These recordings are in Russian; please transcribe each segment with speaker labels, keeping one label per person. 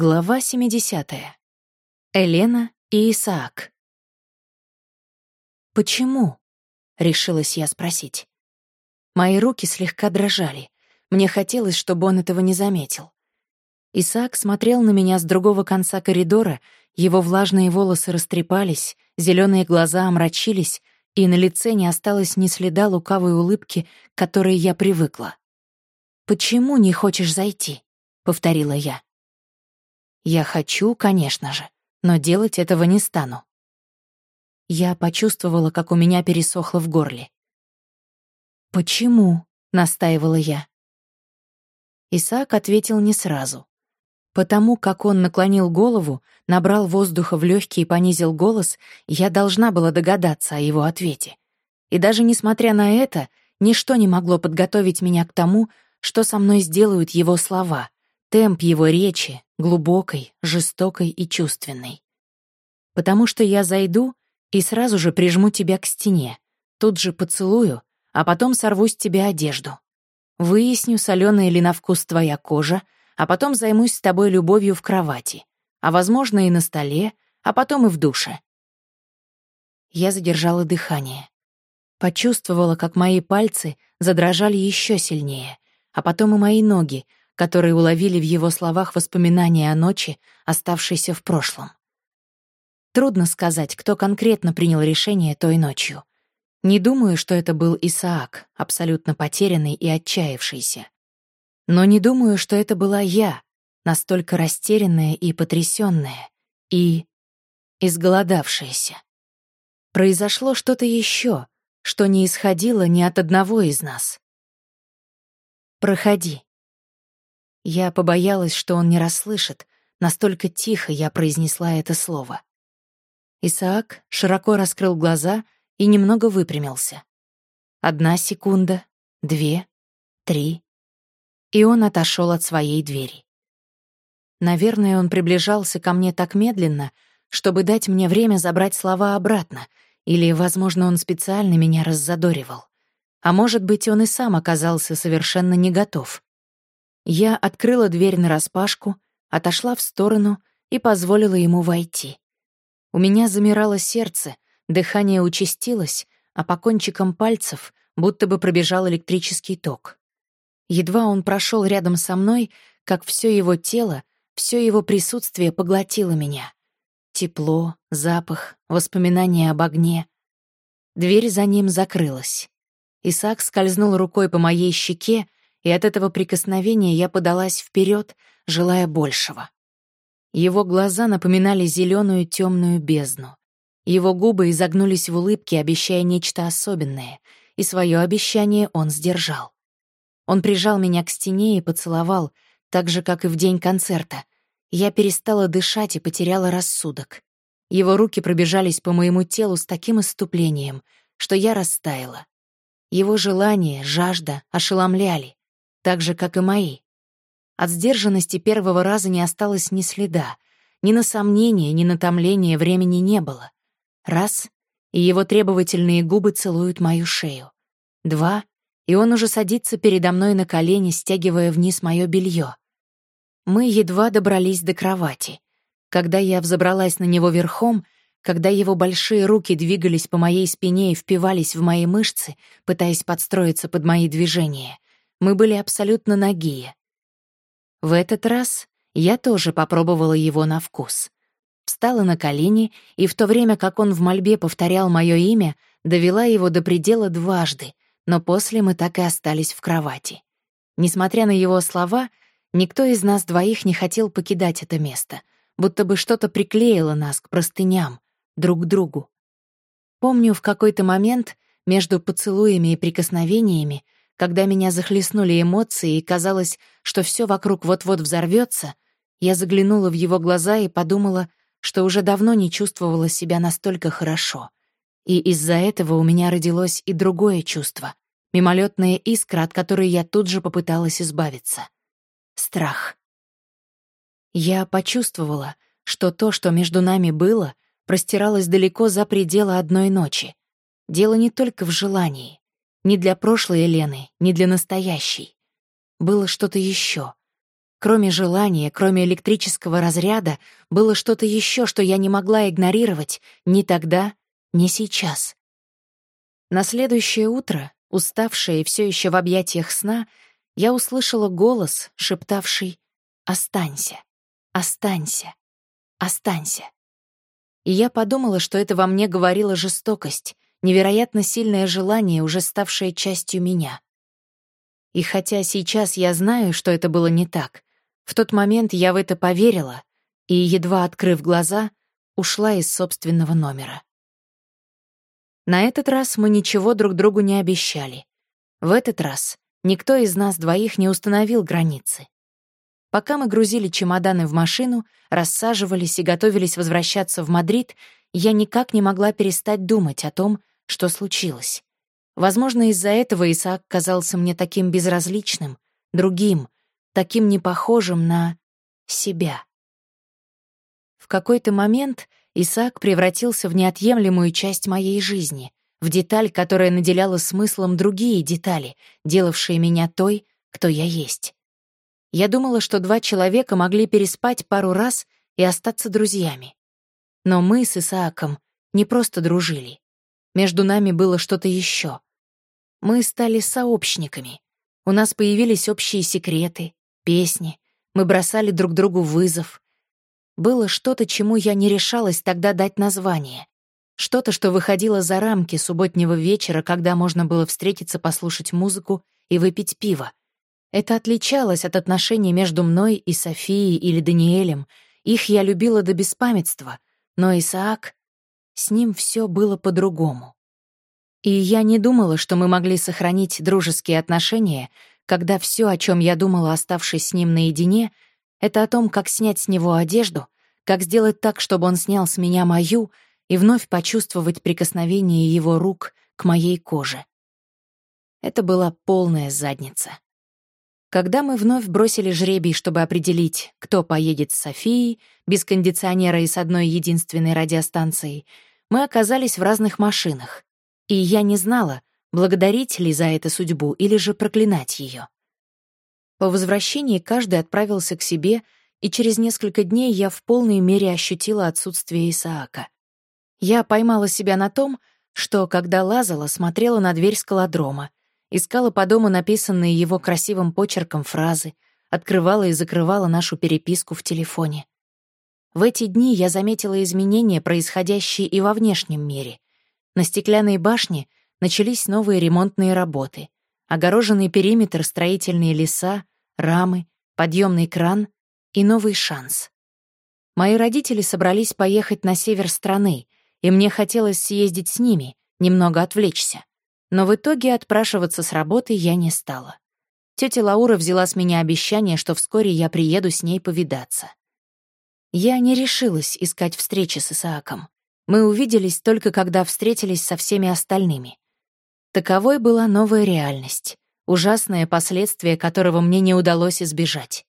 Speaker 1: Глава 70. Елена и Исаак. «Почему?» — решилась я спросить. Мои руки слегка дрожали. Мне хотелось, чтобы он этого не заметил. Исаак смотрел на меня с другого конца коридора, его влажные волосы растрепались, зеленые глаза омрачились, и на лице не осталось ни следа лукавой улыбки, к которой я привыкла. «Почему не хочешь зайти?» — повторила я. Я хочу, конечно же, но делать этого не стану. Я почувствовала, как у меня пересохло в горле. «Почему?» — настаивала я. Исаак ответил не сразу. Потому как он наклонил голову, набрал воздуха в легкие и понизил голос, я должна была догадаться о его ответе. И даже несмотря на это, ничто не могло подготовить меня к тому, что со мной сделают его слова, темп его речи, глубокой, жестокой и чувственной. Потому что я зайду и сразу же прижму тебя к стене, тут же поцелую, а потом сорву с тебя одежду. Выясню, соленая ли на вкус твоя кожа, а потом займусь с тобой любовью в кровати, а, возможно, и на столе, а потом и в душе. Я задержала дыхание. Почувствовала, как мои пальцы задрожали еще сильнее, а потом и мои ноги, которые уловили в его словах воспоминания о ночи, оставшейся в прошлом. Трудно сказать, кто конкретно принял решение той ночью. Не думаю, что это был Исаак, абсолютно потерянный и отчаявшийся. Но не думаю, что это была я, настолько растерянная и потрясённая, и изголодавшаяся. Произошло что-то еще, что не исходило ни от одного из нас. «Проходи», я побоялась, что он не расслышит, настолько тихо я произнесла это слово. Исаак широко раскрыл глаза и немного выпрямился. Одна секунда, две, три. И он отошел от своей двери. Наверное, он приближался ко мне так медленно, чтобы дать мне время забрать слова обратно, или, возможно, он специально меня раззадоривал. А может быть, он и сам оказался совершенно не готов. Я открыла дверь нараспашку, отошла в сторону и позволила ему войти. У меня замирало сердце, дыхание участилось, а по кончикам пальцев будто бы пробежал электрический ток. Едва он прошел рядом со мной, как все его тело, все его присутствие поглотило меня. Тепло, запах, воспоминания об огне. Дверь за ним закрылась. Исаак скользнул рукой по моей щеке, и от этого прикосновения я подалась вперед, желая большего. Его глаза напоминали зеленую темную бездну. Его губы изогнулись в улыбке, обещая нечто особенное, и свое обещание он сдержал. Он прижал меня к стене и поцеловал, так же, как и в день концерта. Я перестала дышать и потеряла рассудок. Его руки пробежались по моему телу с таким иступлением, что я растаяла. Его желание, жажда ошеломляли так же, как и мои. От сдержанности первого раза не осталось ни следа, ни на сомнение, ни на томление времени не было. Раз — и его требовательные губы целуют мою шею. Два — и он уже садится передо мной на колени, стягивая вниз мое белье. Мы едва добрались до кровати. Когда я взобралась на него верхом, когда его большие руки двигались по моей спине и впивались в мои мышцы, пытаясь подстроиться под мои движения, мы были абсолютно нагие. В этот раз я тоже попробовала его на вкус. Встала на колени, и в то время как он в мольбе повторял мое имя, довела его до предела дважды, но после мы так и остались в кровати. Несмотря на его слова, никто из нас двоих не хотел покидать это место, будто бы что-то приклеило нас к простыням, друг к другу. Помню, в какой-то момент между поцелуями и прикосновениями когда меня захлестнули эмоции и казалось, что все вокруг вот-вот взорвется, я заглянула в его глаза и подумала, что уже давно не чувствовала себя настолько хорошо. И из-за этого у меня родилось и другое чувство, мимолетная искра, от которой я тут же попыталась избавиться. Страх. Я почувствовала, что то, что между нами было, простиралось далеко за пределы одной ночи. Дело не только в желании. Ни для прошлой Елены, ни для настоящей. Было что-то еще. Кроме желания, кроме электрического разряда, было что-то еще, что я не могла игнорировать ни тогда, ни сейчас. На следующее утро, уставшая и все еще в объятиях сна, я услышала голос, шептавший «Останься, останься, останься». И я подумала, что это во мне говорила жестокость, невероятно сильное желание, уже ставшее частью меня. И хотя сейчас я знаю, что это было не так, в тот момент я в это поверила и, едва открыв глаза, ушла из собственного номера. На этот раз мы ничего друг другу не обещали. В этот раз никто из нас двоих не установил границы. Пока мы грузили чемоданы в машину, рассаживались и готовились возвращаться в Мадрид, я никак не могла перестать думать о том, что случилось. Возможно, из-за этого Исаак казался мне таким безразличным, другим, таким непохожим на себя. В какой-то момент Исаак превратился в неотъемлемую часть моей жизни, в деталь, которая наделяла смыслом другие детали, делавшие меня той, кто я есть. Я думала, что два человека могли переспать пару раз и остаться друзьями. Но мы с Исааком не просто дружили. Между нами было что-то еще. Мы стали сообщниками. У нас появились общие секреты, песни, мы бросали друг другу вызов. Было что-то, чему я не решалась тогда дать название. Что-то, что выходило за рамки субботнего вечера, когда можно было встретиться, послушать музыку и выпить пиво. Это отличалось от отношений между мной и Софией или Даниэлем. Их я любила до беспамятства, но Исаак... С ним все было по-другому. И я не думала, что мы могли сохранить дружеские отношения, когда все, о чем я думала, оставшись с ним наедине, это о том, как снять с него одежду, как сделать так, чтобы он снял с меня мою и вновь почувствовать прикосновение его рук к моей коже. Это была полная задница. Когда мы вновь бросили жребий, чтобы определить, кто поедет с Софией, без кондиционера и с одной единственной радиостанцией, мы оказались в разных машинах. И я не знала, благодарить ли за это судьбу или же проклинать ее. По возвращении каждый отправился к себе, и через несколько дней я в полной мере ощутила отсутствие Исаака. Я поймала себя на том, что, когда лазала, смотрела на дверь скалодрома, искала по дому написанные его красивым почерком фразы, открывала и закрывала нашу переписку в телефоне. В эти дни я заметила изменения, происходящие и во внешнем мире. На стеклянной башне начались новые ремонтные работы. Огороженный периметр, строительные леса, рамы, подъемный кран и новый шанс. Мои родители собрались поехать на север страны, и мне хотелось съездить с ними, немного отвлечься. Но в итоге отпрашиваться с работы я не стала. Тетя Лаура взяла с меня обещание, что вскоре я приеду с ней повидаться. Я не решилась искать встречи с Исааком. Мы увиделись только когда встретились со всеми остальными. Таковой была новая реальность, ужасное последствие которого мне не удалось избежать.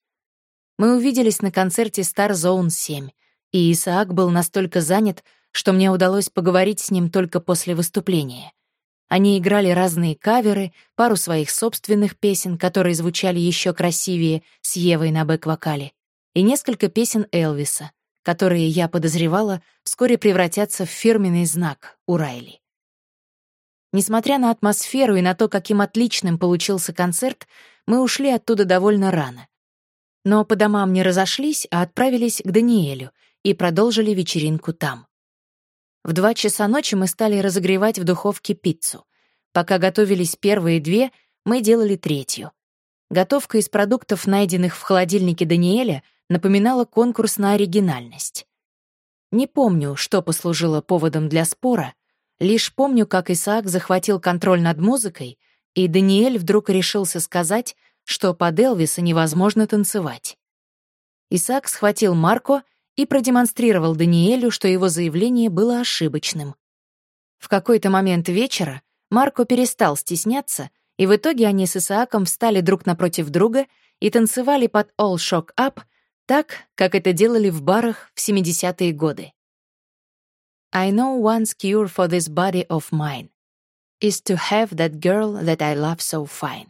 Speaker 1: Мы увиделись на концерте Star Zone 7, и Исаак был настолько занят, что мне удалось поговорить с ним только после выступления. Они играли разные каверы, пару своих собственных песен, которые звучали еще красивее, с Евой на бэк-вокале, и несколько песен Элвиса, которые, я подозревала, вскоре превратятся в фирменный знак у Райли. Несмотря на атмосферу и на то, каким отличным получился концерт, мы ушли оттуда довольно рано. Но по домам не разошлись, а отправились к Даниэлю и продолжили вечеринку там. В два часа ночи мы стали разогревать в духовке пиццу. Пока готовились первые две, мы делали третью. Готовка из продуктов, найденных в холодильнике Даниэля, напоминала конкурс на оригинальность. Не помню, что послужило поводом для спора, Лишь помню, как Исаак захватил контроль над музыкой, и Даниэль вдруг решился сказать, что под Элвиса невозможно танцевать. Исаак схватил Марко и продемонстрировал Даниэлю, что его заявление было ошибочным. В какой-то момент вечера Марко перестал стесняться, и в итоге они с Исааком встали друг напротив друга и танцевали под All Shock Up так, как это делали в барах в 70-е годы. I know one's cure for this body of mine is to have that girl that I love so fine.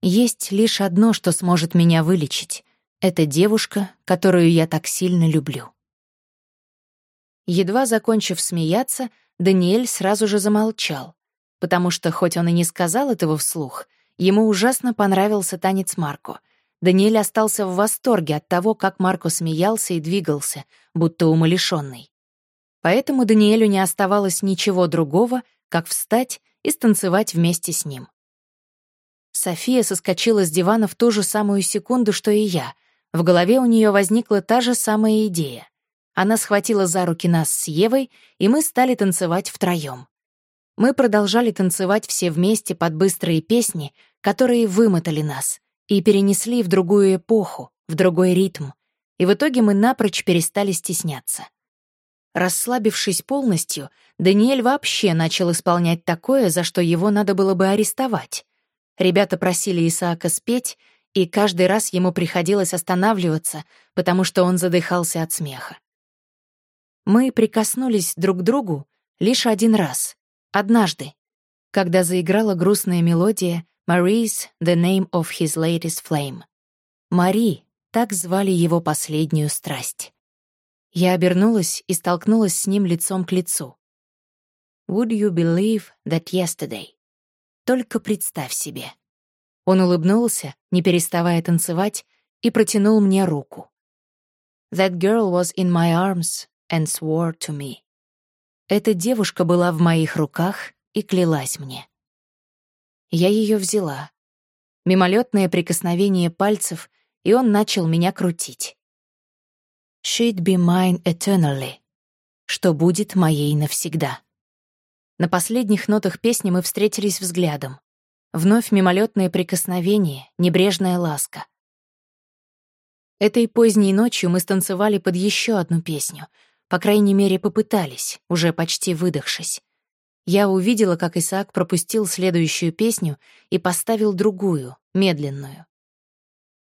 Speaker 1: Есть лишь одно, что сможет меня вылечить. Это девушка, которую я так сильно люблю. Едва закончив смеяться, Даниэль сразу же замолчал, потому что, хоть он и не сказал этого вслух, ему ужасно понравился танец Марко. Даниэль остался в восторге от того, как Марко смеялся и двигался, будто умалишенный. Поэтому Даниэлю не оставалось ничего другого, как встать и станцевать вместе с ним. София соскочила с дивана в ту же самую секунду, что и я — в голове у нее возникла та же самая идея. Она схватила за руки нас с Евой, и мы стали танцевать втроем. Мы продолжали танцевать все вместе под быстрые песни, которые вымотали нас и перенесли в другую эпоху, в другой ритм. И в итоге мы напрочь перестали стесняться. Расслабившись полностью, Даниэль вообще начал исполнять такое, за что его надо было бы арестовать. Ребята просили Исаака спеть, и каждый раз ему приходилось останавливаться, потому что он задыхался от смеха. Мы прикоснулись друг к другу лишь один раз, однажды, когда заиграла грустная мелодия «Marie's the name of his latest flame». Мари — так звали его последнюю страсть. Я обернулась и столкнулась с ним лицом к лицу. «Would you believe that yesterday?» Только представь себе. Он улыбнулся, не переставая танцевать, и протянул мне руку. That girl was in my arms and swore to me. Эта девушка была в моих руках и клялась мне. Я ее взяла. Мимолетное прикосновение пальцев, и он начал меня крутить. She'd be mine eternally, что будет моей навсегда. На последних нотах песни мы встретились взглядом. Вновь мимолетное прикосновение, небрежная ласка. Этой поздней ночью мы станцевали под еще одну песню. По крайней мере, попытались, уже почти выдохшись. Я увидела, как Исаак пропустил следующую песню и поставил другую, медленную.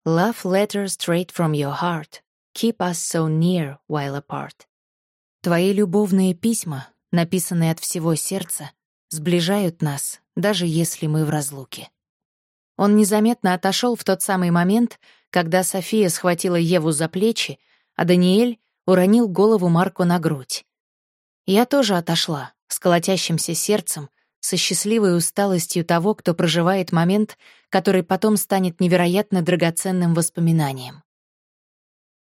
Speaker 1: Love letter straight from your heart. Keep us so near while apart. Твои любовные письма, написанные от всего сердца, сближают нас, даже если мы в разлуке. Он незаметно отошел в тот самый момент, когда София схватила Еву за плечи, а Даниэль уронил голову Марку на грудь. Я тоже отошла, с колотящимся сердцем, со счастливой усталостью того, кто проживает момент, который потом станет невероятно драгоценным воспоминанием.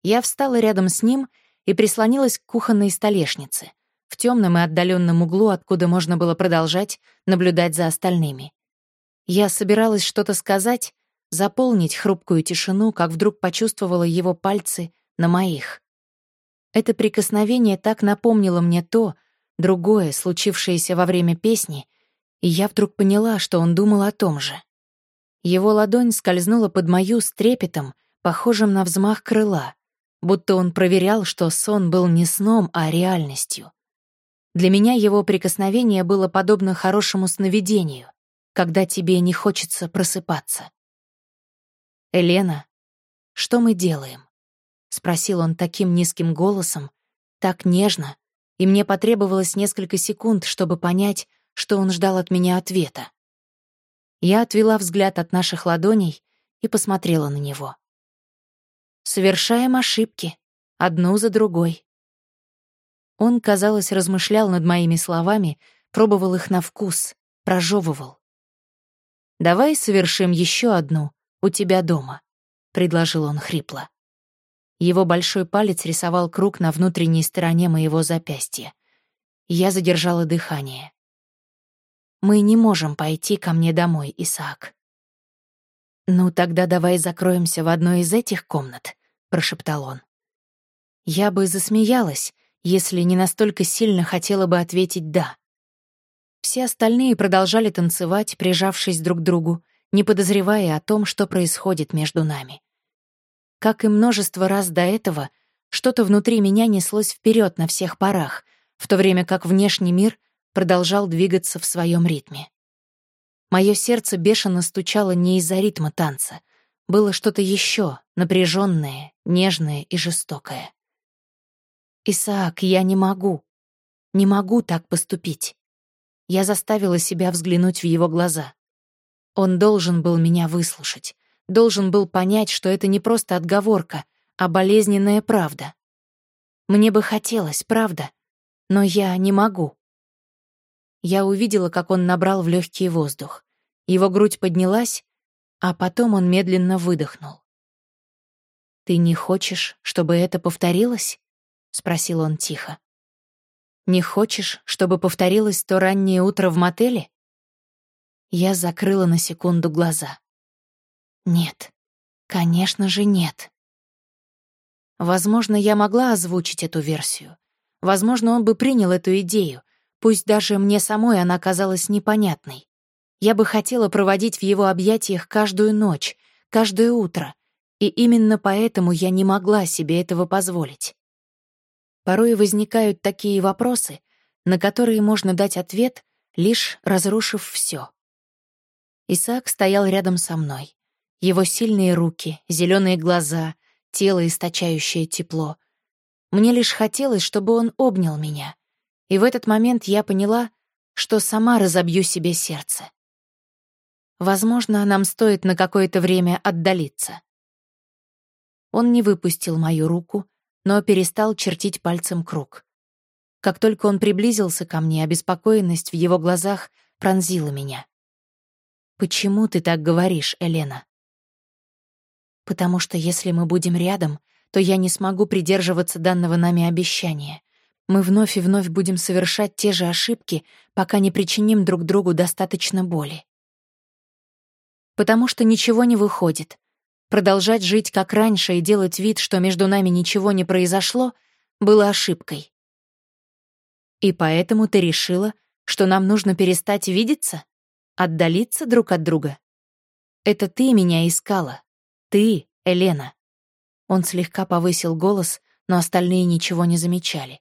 Speaker 1: Я встала рядом с ним и прислонилась к кухонной столешнице — в темном и отдаленном углу, откуда можно было продолжать наблюдать за остальными. Я собиралась что-то сказать, заполнить хрупкую тишину, как вдруг почувствовала его пальцы на моих. Это прикосновение так напомнило мне то, другое, случившееся во время песни, и я вдруг поняла, что он думал о том же. Его ладонь скользнула под мою с трепетом, похожим на взмах крыла, будто он проверял, что сон был не сном, а реальностью. Для меня его прикосновение было подобно хорошему сновидению, когда тебе не хочется просыпаться. «Елена, что мы делаем?» — спросил он таким низким голосом, так нежно, и мне потребовалось несколько секунд, чтобы понять, что он ждал от меня ответа. Я отвела взгляд от наших ладоней и посмотрела на него. «Совершаем ошибки, одну за другой. Он, казалось, размышлял над моими словами, пробовал их на вкус, прожевывал. «Давай совершим еще одну у тебя дома», — предложил он хрипло. Его большой палец рисовал круг на внутренней стороне моего запястья. Я задержала дыхание. «Мы не можем пойти ко мне домой, Исаак». «Ну, тогда давай закроемся в одной из этих комнат», — прошептал он. Я бы засмеялась, если не настолько сильно хотела бы ответить «да». Все остальные продолжали танцевать, прижавшись друг к другу, не подозревая о том, что происходит между нами. Как и множество раз до этого, что-то внутри меня неслось вперед на всех парах, в то время как внешний мир продолжал двигаться в своем ритме. Мое сердце бешено стучало не из-за ритма танца. Было что-то еще, напряженное, нежное и жестокое. «Исаак, я не могу. Не могу так поступить». Я заставила себя взглянуть в его глаза. Он должен был меня выслушать, должен был понять, что это не просто отговорка, а болезненная правда. Мне бы хотелось, правда, но я не могу. Я увидела, как он набрал в легкий воздух. Его грудь поднялась, а потом он медленно выдохнул. «Ты не хочешь, чтобы это повторилось?» — спросил он тихо. «Не хочешь, чтобы повторилось то раннее утро в мотеле?» Я закрыла на секунду глаза. «Нет, конечно же нет». Возможно, я могла озвучить эту версию. Возможно, он бы принял эту идею, пусть даже мне самой она казалась непонятной. Я бы хотела проводить в его объятиях каждую ночь, каждое утро, и именно поэтому я не могла себе этого позволить. Порой возникают такие вопросы, на которые можно дать ответ, лишь разрушив все. Исаак стоял рядом со мной. Его сильные руки, зеленые глаза, тело, источающее тепло. Мне лишь хотелось, чтобы он обнял меня. И в этот момент я поняла, что сама разобью себе сердце. Возможно, нам стоит на какое-то время отдалиться. Он не выпустил мою руку, но перестал чертить пальцем круг. Как только он приблизился ко мне, обеспокоенность в его глазах пронзила меня. «Почему ты так говоришь, Елена?» «Потому что если мы будем рядом, то я не смогу придерживаться данного нами обещания. Мы вновь и вновь будем совершать те же ошибки, пока не причиним друг другу достаточно боли. Потому что ничего не выходит, Продолжать жить как раньше и делать вид, что между нами ничего не произошло, было ошибкой. И поэтому ты решила, что нам нужно перестать видеться? Отдалиться друг от друга? Это ты меня искала. Ты, Елена. Он слегка повысил голос, но остальные ничего не замечали.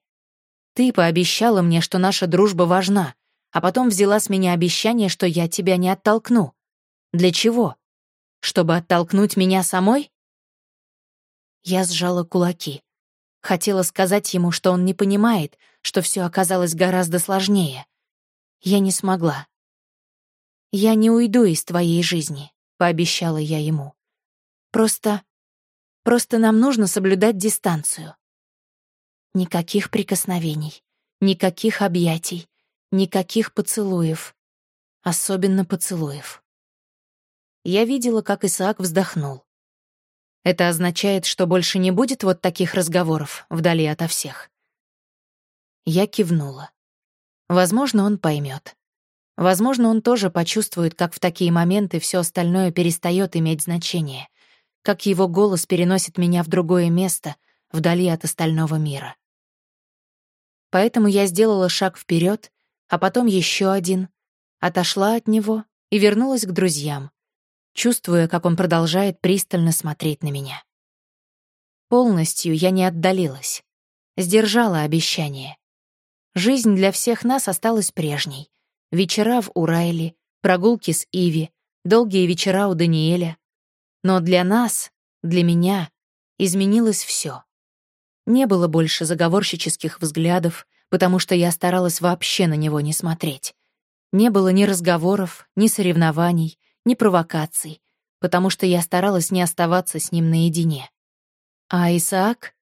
Speaker 1: Ты пообещала мне, что наша дружба важна, а потом взяла с меня обещание, что я тебя не оттолкну. Для чего? Чтобы оттолкнуть меня самой? Я сжала кулаки. Хотела сказать ему, что он не понимает, что все оказалось гораздо сложнее. Я не смогла. «Я не уйду из твоей жизни», — пообещала я ему. «Просто... просто нам нужно соблюдать дистанцию». Никаких прикосновений, никаких объятий, никаких поцелуев. Особенно поцелуев. Я видела, как Исаак вздохнул. Это означает, что больше не будет вот таких разговоров вдали ото всех. Я кивнула. Возможно, он поймет. Возможно, он тоже почувствует, как в такие моменты все остальное перестает иметь значение, как его голос переносит меня в другое место, вдали от остального мира. Поэтому я сделала шаг вперед, а потом еще один, отошла от него и вернулась к друзьям, чувствуя, как он продолжает пристально смотреть на меня. Полностью я не отдалилась, сдержала обещание. Жизнь для всех нас осталась прежней. Вечера в Урайле, прогулки с Иви, долгие вечера у Даниэля. Но для нас, для меня, изменилось все. Не было больше заговорщических взглядов, потому что я старалась вообще на него не смотреть. Не было ни разговоров, ни соревнований, ни провокаций, потому что я старалась не оставаться с ним наедине. А Исаак?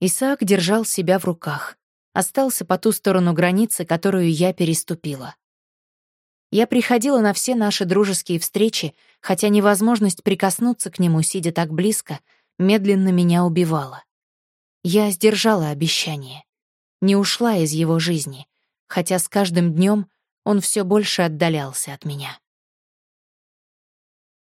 Speaker 1: Исаак держал себя в руках, остался по ту сторону границы, которую я переступила. Я приходила на все наши дружеские встречи, хотя невозможность прикоснуться к нему, сидя так близко, медленно меня убивала. Я сдержала обещание. Не ушла из его жизни, хотя с каждым днем он все больше отдалялся от меня.